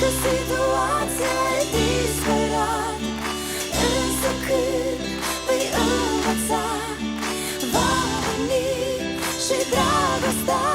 că situația e disperat. Însă când vei învăța Va veni și dragostea